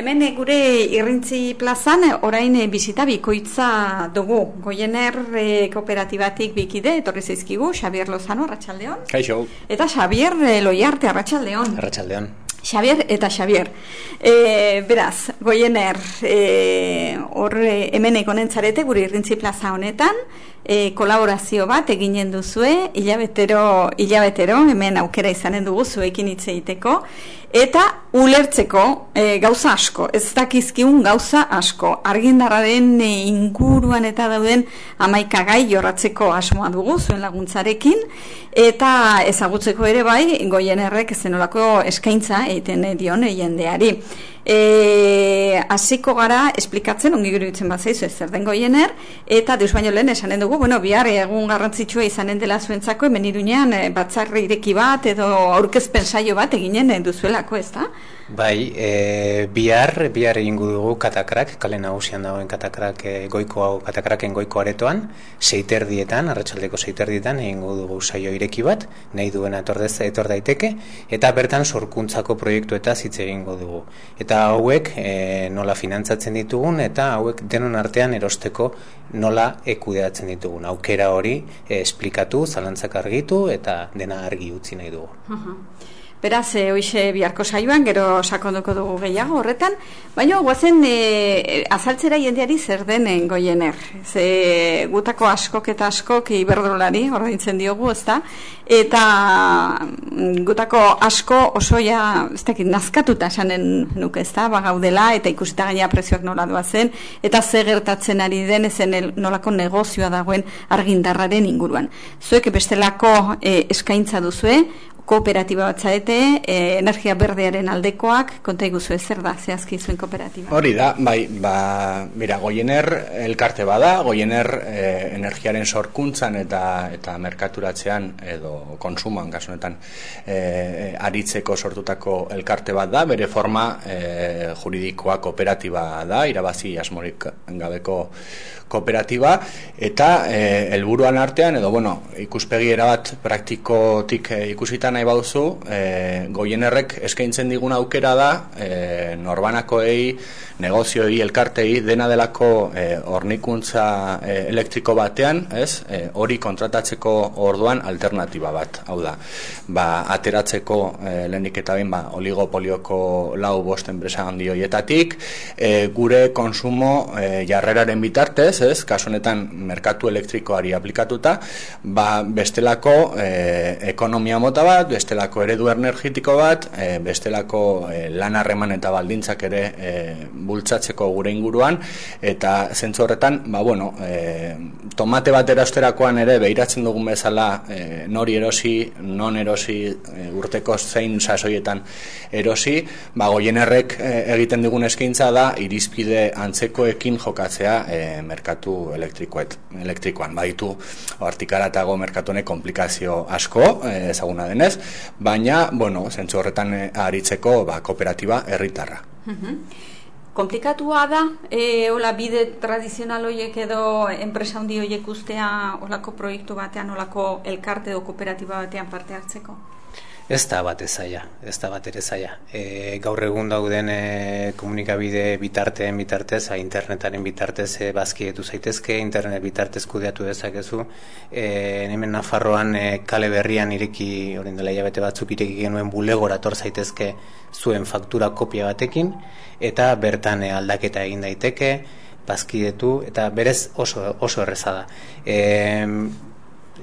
Hemen eh, gure irrintzi plazan eh, orain eh, bizita bikoitza dugu. Goiener kooperatibatik bikide, etorri zaizkigu, Xabier Lozano, Arratxaldeon. Kaixo. Eta Xabier Loiarte, Arratxaldeon. Arratxaldeon. Xabier eta Xabier. E, beraz, goiener, e, hor hemen egonen zarete gure irrintzi plaza honetan, e, kolaborazio bat eginen duzue, hilabetero, hilabetero, hemen aukera izanen dugu zuekin hitz egiteko, eta ulertzeko e, gauza asko, ez dakizkiun gauza asko, argindarraren e, inguruan eta dauden amaikagai jorratzeko asmoa dugu zuen laguntzarekin, eta ezagutzeko ere bai, goienerrek zenolako eskaintza egiten dion jendeari. E, hasiko gara esplikatzen ongi iruditzen bat zaizu zer den goiener eta deus baino lehen esanen dugu bueno, bihar egun garrantzitsua izanen dela zuentzako hemen iruñean e, batzarri ireki bat edo aurkezpen saio bat eginen duzuelako ez da? Bai, e, bihar, bihar egingo dugu katakrak, kale nagusian dagoen katakrak e, goiko, katakraken goiko aretoan, seiterdietan, arratsaldeko seiterdietan egingo dugu saio ireki bat, nahi duena etordez etor daiteke, eta bertan sorkuntzako proiektu eta zitze egingo dugu. Eta hauek e, nola finantzatzen ditugun, eta hauek denon artean erosteko nola ekudeatzen ditugun. Aukera hori e, esplikatu, zalantzak argitu, eta dena argi utzi nahi dugu. Beraz, e, hoxe biharko saioan, gero sakonduko dugu gehiago horretan, baina guazen e, azaltzera jendeari zer denen goiener. Ze gutako askok eta askok iberdrolari, ordaintzen diogu, ezta? Eta mm, gutako asko osoia, ez dakit, nazkatuta esanen nuke, ezta? Ba, gaudela, eta ikusita gaina prezioak nola zen, eta ze gertatzen ari den, ezen nolako negozioa dagoen argindarraren inguruan. Zuek bestelako e, eskaintza duzue, kooperatiba bat zaete, e, energia berdearen aldekoak, konta iguzu zer da, zehazki zuen kooperatiba? Hori da, bai, ba, mira, goiener elkarte bada, goiener e, energiaren sorkuntzan eta eta merkaturatzean edo konsumoan, kasunetan, e, aritzeko sortutako elkarte bat da, bere forma e, juridikoa kooperatiba da, irabazi asmorik gabeko kooperatiba, eta e, helburuan artean, edo, bueno, ikuspegi erabat praktikotik e, ikusitan nahi baduzu, e, goienerrek eskaintzen digun aukera da, e, norbanakoei, negozioi, elkartei, dena delako e, ornikuntza e, elektriko batean, ez, e, hori kontratatzeko orduan alternatiba bat, hau da, ba, ateratzeko e, lehenik eta bain, ba, oligopolioko lau bost enpresa handi hoietatik, e, gure konsumo e, jarreraren bitartez, ez, kasu honetan merkatu elektrikoari aplikatuta, ba, bestelako e, ekonomia mota bat, bestelako eredu energetiko bat, e, bestelako e, lan harreman eta baldintzak ere e, bultzatzeko gure inguruan, eta zentzu horretan, ba, bueno, e, tomate bat erasterakoan ere behiratzen dugun bezala e, nori erosi, non erosi, e, urteko zein sasoietan erosi, ba, goienerrek e, egiten dugun eskaintza da, irizpide antzekoekin jokatzea e, merkatu elektrikoet, elektrikoan, baditu, artikaratago merkatunek komplikazio asko, e, ezaguna denez, baina, bueno, zentzu horretan eh, aritzeko ba, kooperatiba herritarra. Komplikatua da, e, hola bide tradizional horiek edo enpresa handi horiek ustea olako proiektu batean, olako elkarte edo kooperatiba batean parte hartzeko? Ez da bat ezaia, ez da bat ere zaia. E, gaur egun dauden e, komunikabide bitarteen bitartez, a, internetaren bitartez e, bazkietu zaitezke, internet bitartez kudeatu dezakezu. E, hemen Nafarroan e, kale berrian ireki, orain dela jabete batzuk ireki genuen bulegora tor zaitezke zuen faktura kopia batekin, eta bertan e, aldaketa egin daiteke, bazkietu, eta berez oso, oso erreza da. E,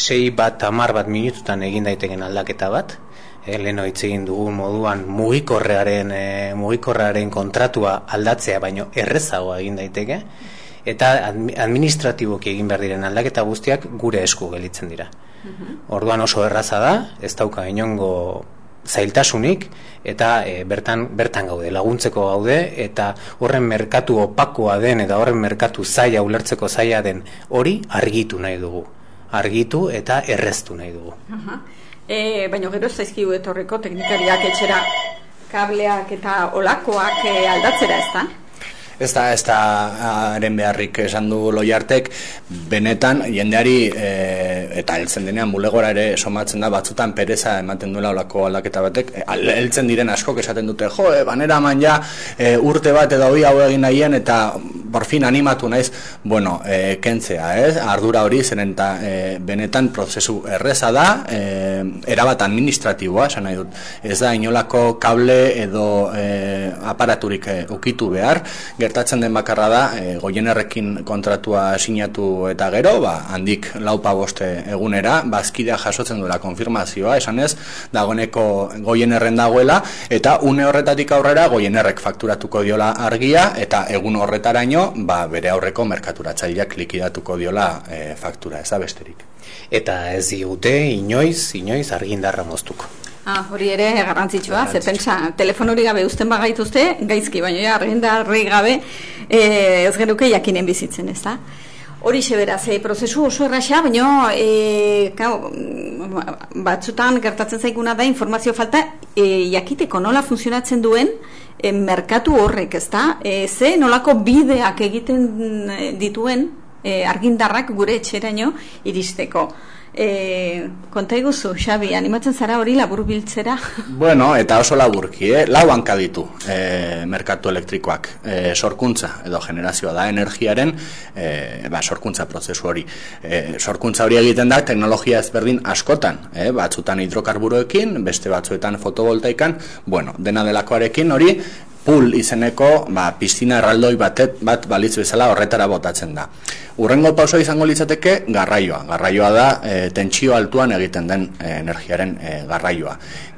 sei bat, amar bat minututan egin daiteken aldaketa bat, e, leno egin dugu moduan mugikorrearen e, mugikorrearen kontratua aldatzea baino errezagoa egin daiteke eta administratiboki egin behar diren aldaketa guztiak gure esku gelitzen dira. Mhm. Orduan oso erraza da, ez dauka inongo zailtasunik eta e, bertan bertan gaude laguntzeko gaude eta horren merkatu opakoa den eta horren merkatu zaila ulertzeko zaila den hori argitu nahi dugu. Argitu eta erreztu nahi dugu. E, baina gero ez zaizkigu etorreko teknikariak etxera kableak eta olakoak e, aldatzera ez da? Ez da, ez da, haren beharrik esan du loiartek, benetan, jendeari, e, eta heltzen denean, bulegora ere somatzen da, batzutan pereza ematen duela olako aldaketa batek, e, heltzen diren asko esaten dute, jo, e, banera man ja, e, urte bat edo hoi hau egin nahien, eta fin animatu naiz, bueno, e, kentzea, ez? ardura hori, zeren eta e, benetan prozesu erreza da, e, erabat administratiboa, esan nahi dut, ez da, inolako kable edo e, aparaturik e, ukitu behar, gertatzen den bakarra da e, goienerrekin kontratua sinatu eta gero, ba, handik laupa boste egunera, bazkidea jasotzen duela konfirmazioa, esan ez, dagoeneko goienerren dagoela, eta une horretatik aurrera goienerrek fakturatuko diola argia, eta egun horretaraino, ba, bere aurreko merkaturatzaileak likidatuko diola e, faktura, ez da besterik. Eta ez digute, inoiz, inoiz argindarra moztuko. Ah, hori ere garrantzitsua, ze pentsa, telefono hori gabe uzten bagaituzte, gaizki, baina ja, arginda gabe, e, ez geruke jakinen bizitzen, ez da? Hori sebera, ze prozesu oso erraxa, baina e, batzutan gertatzen zaiguna da informazio falta e, jakiteko nola funtzionatzen duen e, merkatu horrek, ez da? E, ze nolako bideak egiten dituen e, argindarrak gure etxeraino iristeko. E, konta iguzu, Xabi, animatzen zara hori labur biltzera? Bueno, eta oso laburki, eh? lau hanka ditu e, merkatu elektrikoak, e, sorkuntza edo generazioa da energiaren e, ba, sorkuntza prozesu hori. E, sorkuntza hori egiten da teknologia ezberdin askotan, e, batzutan hidrokarburoekin, beste batzuetan fotovoltaikan, bueno, dena delakoarekin hori pool izeneko ba, piztina erraldoi batet, bat balitz bezala horretara botatzen da. Urrengo pauso izango litzateke garraioa. Garraioa da e, tentsio altuan egiten den e, energiaren e, garraioa.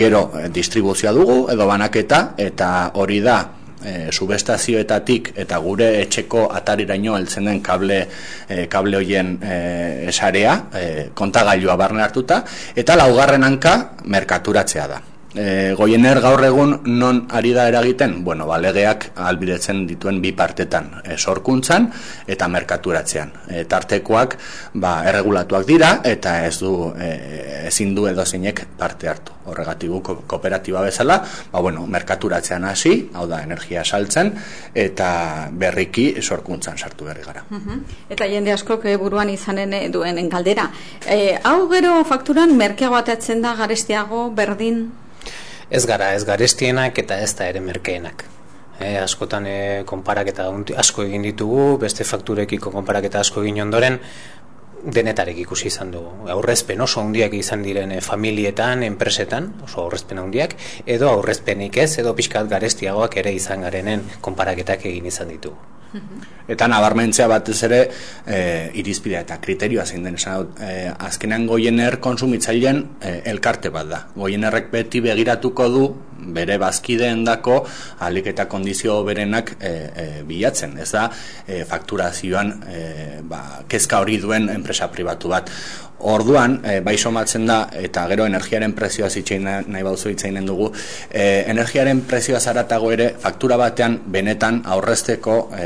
Gero e, distribuzioa dugu edo banaketa eta hori da e, subestazioetatik eta gure etxeko atariraino heltzen den kable, e, kable hoien e, esarea, e, kontagailua barne hartuta, eta laugarren hanka merkaturatzea da e, goiener gaur egun non ari da eragiten, bueno, balegeak albidetzen dituen bi partetan, e, sorkuntzan eta merkaturatzean. E, tartekoak ba, erregulatuak dira eta ez du e, ezin du edo zeinek parte hartu. Horregatibu kooperatiba bezala, ba, bueno, merkaturatzean hasi, hau da, energia saltzen, eta berriki sorkuntzan sartu berri gara. Eta jende asko buruan izanen duen galdera. E, hau gero fakturan merkeago atatzen da garestiago, berdin, ez gara ez garestienak eta ez da ere merkeenak. E, askotan e, konparaketa asko egin ditugu, beste fakturekiko konparaketa asko egin ondoren, denetarek ikusi izan dugu. Aurrezpen oso handiak izan diren e, familietan, enpresetan, oso aurrezpen handiak, edo aurrezpenik ez, edo pixkat garestiagoak ere izan garenen konparaketak egin izan ditugu. Eta nabarmentzea batez ere e, irizpidea eta kriterioa zein den esan e, azkenean goiener konsumitzailean e, elkarte bat da. Goienerrek beti begiratuko du bere bazkideen dako alik eta kondizio berenak e, e, bilatzen. Ez da e, fakturazioan e, ba, kezka hori duen enpresa pribatu bat. Orduan, e, bai somatzen da, eta gero energiaren prezioa zitzein nahi bauzu itzeinen dugu, e, energiaren prezioa zaratago ere, faktura batean, benetan, aurrezteko e,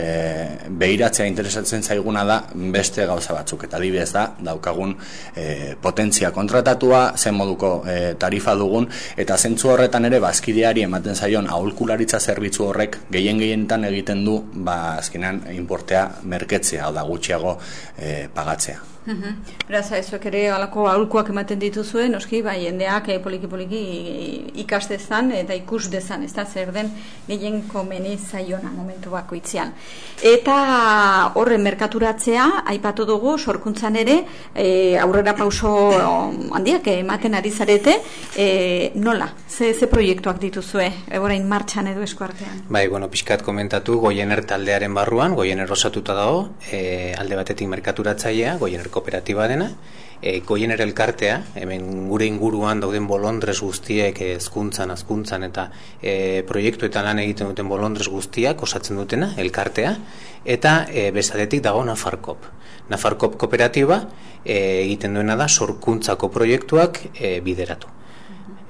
behiratzea interesatzen zaiguna da, beste gauza batzuk, eta dibez da, daukagun e, potentzia kontratatua, zen moduko e, tarifa dugun, eta zentzu horretan ere, bazkideari ematen zaion, aholkularitza zerbitzu horrek, gehien gehienetan egiten du, ba, azkenean, importea merketzea, da gutxiago e, pagatzea. Beraz, ezuek ere alako aurkuak ematen dituzue, noski, bai, jendeak eh, poliki poliki ikas dezan eta ikus dezan, ez da zer den gehien komeni zaiona momentu bako itzian. Eta horren merkaturatzea, aipatu dugu, sorkuntzan ere, e, aurrera pauso handiak ematen ari zarete, e, nola, ze, ze proiektuak dituzue, eborain martxan edo eskuartean? Bai, bueno, pixkat komentatu, goiener taldearen barruan, goiener osatuta dago, e, alde batetik merkaturatzailea, goiener kooperatiba dena, e, goiener elkartea, hemen gure inguruan dauden bolondrez guztiek ezkuntzan, azkuntzan eta e, proiektu eta lan egiten duten bolondrez guztiak osatzen dutena, elkartea, eta e, bezadetik dago Nafarkop. Nafarkop kooperatiba e, egiten duena da sorkuntzako proiektuak e, bideratu.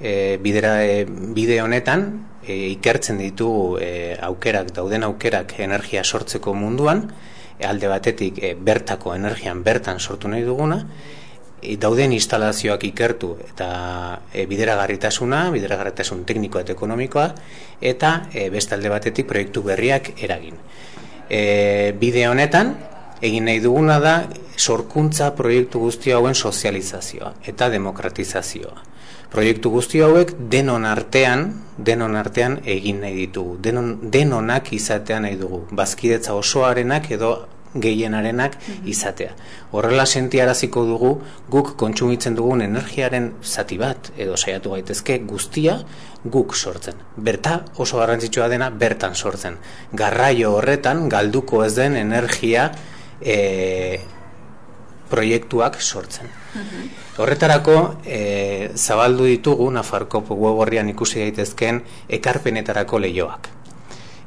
E, bidera, e, bide honetan e, ikertzen ditu e, aukerak, dauden aukerak energia sortzeko munduan, alde batetik e, bertako energian bertan sortu nahi duguna, e, dauden instalazioak ikertu eta e, bideragarritasuna, bideragarritasun teknikoa eta ekonomikoa, eta e, beste alde batetik proiektu berriak eragin. E, bide honetan, egin nahi duguna da, sorkuntza proiektu guzti hauen sozializazioa eta demokratizazioa. Proiektu guzti hauek denon artean, denon artean egin nahi ditugu. Denon, denonak izatea nahi dugu. Bazkidetza osoarenak edo gehienarenak mhm. izatea. Horrela sentiaraziko dugu guk kontsumitzen dugun energiaren zati bat edo saiatu gaitezke guztia guk sortzen. Berta oso garrantzitsua dena bertan sortzen. Garraio horretan galduko ez den energia e, proiektuak sortzen. Horretarako e, zabaldu ditugu Nafarko web ikusi daitezkeen ekarpenetarako leioak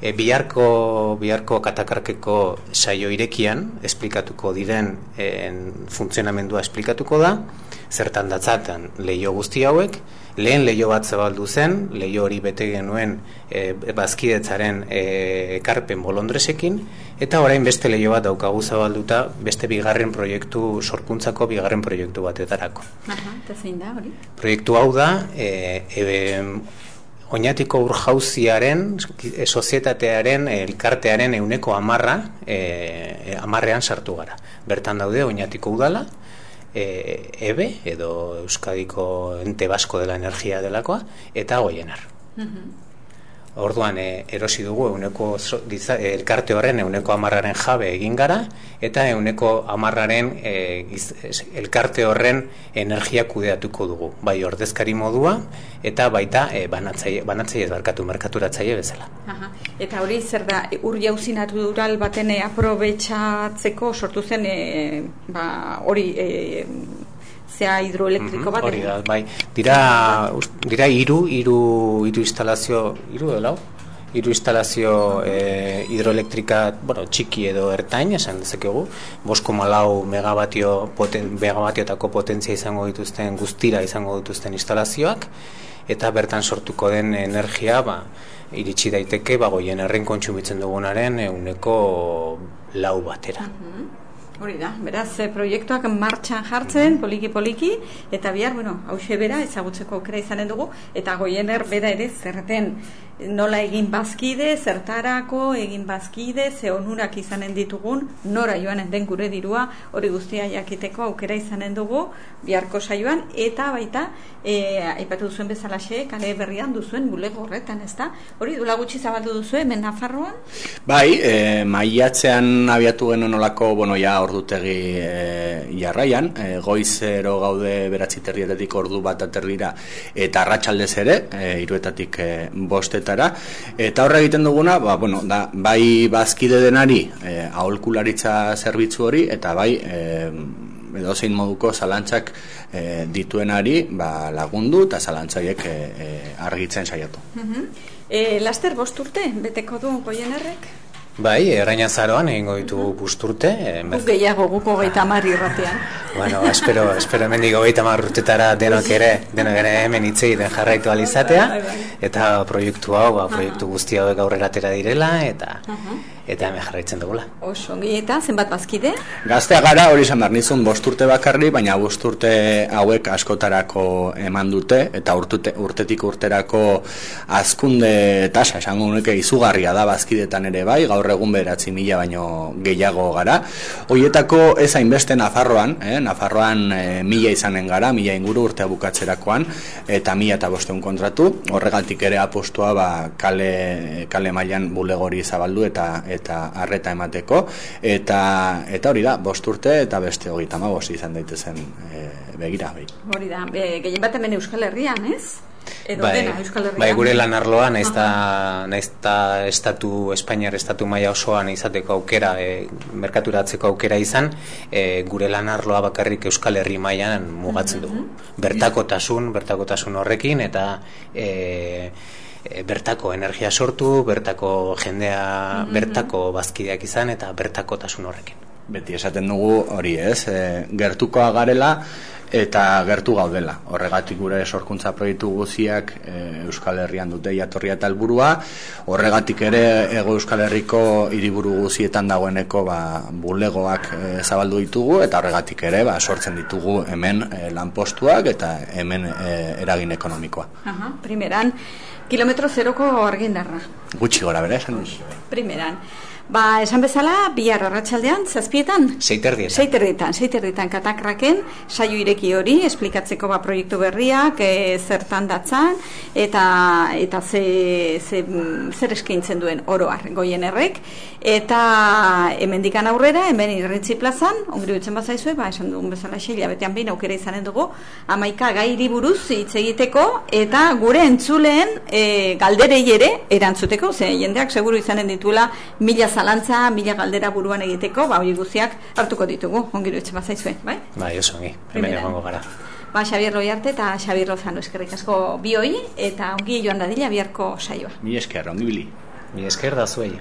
e, biharko, biharko katakarkeko saio irekian esplikatuko diren en, funtzionamendua esplikatuko da zertan datzatan leio guzti hauek lehen leio bat zabaldu zen leio hori bete genuen e, bazkidetzaren e, ekarpen bolondresekin eta orain beste leio bat daukagu zabalduta beste bigarren proiektu sorkuntzako bigarren proiektu batetarako Aha, eta zein da hori? proiektu hau da e, e, oinatiko urjauziaren, e, sozietatearen, elkartearen euneko amarra, e, amarrean sartu gara. Bertan daude oinatiko udala, e, EBE, edo Euskadiko ente basko dela energia delakoa, eta goienar. Mm Orduan e, erosi dugu euneko elkarte horren euneko amarraren jabe egin gara eta euneko amarraren e, elkarte horren energia kudeatuko dugu. Bai ordezkari modua eta baita e, banatzaile, banatzaile barkatu merkaturatzaile bezala. Aha. Eta hori zer da ur jauzi natural baten aprobetxatzeko sortu zen e, ba, hori e, zea hidroelektriko bat. Hori da, bai. Dira, dira iru, iru, iru instalazio, iru edo Iru instalazio e, hidroelektrika, bueno, txiki edo ertain, esan dezakegu, bosko malau megabatio, poten, megabatioetako potentzia izango dituzten, guztira izango dituzten instalazioak, eta bertan sortuko den energia, ba, iritsi daiteke, ba, goien erren kontsumitzen dugunaren, euneko lau batera. Hori da, beraz, e, proiektuak martxan jartzen, poliki-poliki, eta bihar, bueno, hause bera, ezagutzeko aukera izanen dugu, eta goiener bera ere zerten nola egin bazkide, zertarako egin bazkide, ze onurak izanen ditugun, nora joanen den gure dirua, hori guztia jakiteko aukera izanen dugu, biharko saioan, eta baita, e, aipatu duzuen bezalaxe, kale berrian duzuen bulego horretan, ez da? Hori, dula gutxi zabaldu duzu, hemen Nafarroan? Bai, e, maiatzean abiatu genuen olako, bueno, ja, ordutegi e, jarraian, e, goizero gaude beratzi terrietetik ordu bat aterrira, eta arratsaldez ere, e, iruetatik e, bostetara, eta horre egiten duguna, ba, bueno, da, bai bazkide denari e, aholkularitza zerbitzu hori, eta bai e, edo zein moduko zalantzak e, dituenari ba, lagundu eta zalantzaiek e, e, argitzen saiatu. Mm e, laster bost urte, beteko du goienerrek? Bai, eraina zaroan egingo ditu busturte. Guk gehiago, guko gaita marri ratean. bueno, espero, espero hemen digo gaita marrutetara denok ere, denok ere hemen hitzei den jarraitu alizatea. Bai, bai. Eta proiektu hau, ba, proiektu guzti hauek aurrera direla, eta eta hemen jarraitzen dugula. Oso, eta zenbat bazkide? Gaztea gara hori izan behar nizun bosturte bakarri, baina bosturte hauek askotarako eman dute, eta urtute, urtetik urterako azkunde tasa, esango nuke izugarria da bazkidetan ere bai, gaur egun beratzi mila baino gehiago gara. Hoietako ez hainbeste Nafarroan, eh? Nafarroan e, mila izanen gara, mila inguru urtea bukatzerakoan, eta mila eta bosteun kontratu, horregatik ere apostua ba, kale, kale mailan bulegori zabaldu eta eta harreta emateko eta eta hori da bost urte eta beste hogeita hamabost izan daitezen e, begira bai. Hori da, e, gehien bat hemen Euskal Herrian, ez? Edo bai, dena, Euskal Herrian. Bai, gure lan arloa, naizta, naizta estatu, Espainiar estatu maila osoan izateko aukera, e, merkaturatzeko aukera izan, e, gure lan arloa bakarrik Euskal Herri mailan mugatzen dugu. Mm Bertakotasun, bertakotasun horrekin, eta e, e, bertako energia sortu, bertako jendea, mm -hmm. bertako bazkideak izan eta bertakotasun horrekin. Beti esaten dugu hori ez, e, gertukoa garela eta gertu gaudela. Horregatik gure sorkuntza proiektu guziak e, Euskal Herrian dute jatorria eta helburua. Horregatik ere ego Euskal Herriko hiriburu guzietan dagoeneko ba, bulegoak e, zabaldu ditugu eta horregatik ere ba, sortzen ditugu hemen e, lanpostuak eta hemen e, eragin ekonomikoa. Aha, primeran, kilometro zeroko argindarra. Gutxi gora bere, esan Primeran. Ba, esan bezala, bihar arratsaldean zazpietan? Seiterdietan. Seiterdietan, seiterdietan katakraken, saio ireki hori, esplikatzeko ba proiektu berriak, e, zertan datzan, eta eta ze, ze, zer eskaintzen duen oroar goien errek, eta hemendikan aurrera, hemen irritzi plazan, ongri dutzen bazaizue, ba, esan dugun bezala xeila, betean behin aukera izanen dugu, amaika gairi buruz hitz egiteko, eta gure entzuleen e, galderei ere erantzuteko, ze jendeak seguru izanen dituela mila zalantza, mila galdera buruan egiteko, ba, hori guziak hartuko ditugu, ongiru etxe bazaizue, bai? Bai, oso, ongi, hemen egongo gara. Ba, Xabier Loiarte eta Xabier Lozano eskerrik asko bioi, eta ongi joan dadila biharko saioa. Mi esker, ongi bili. Mi esker da zuei.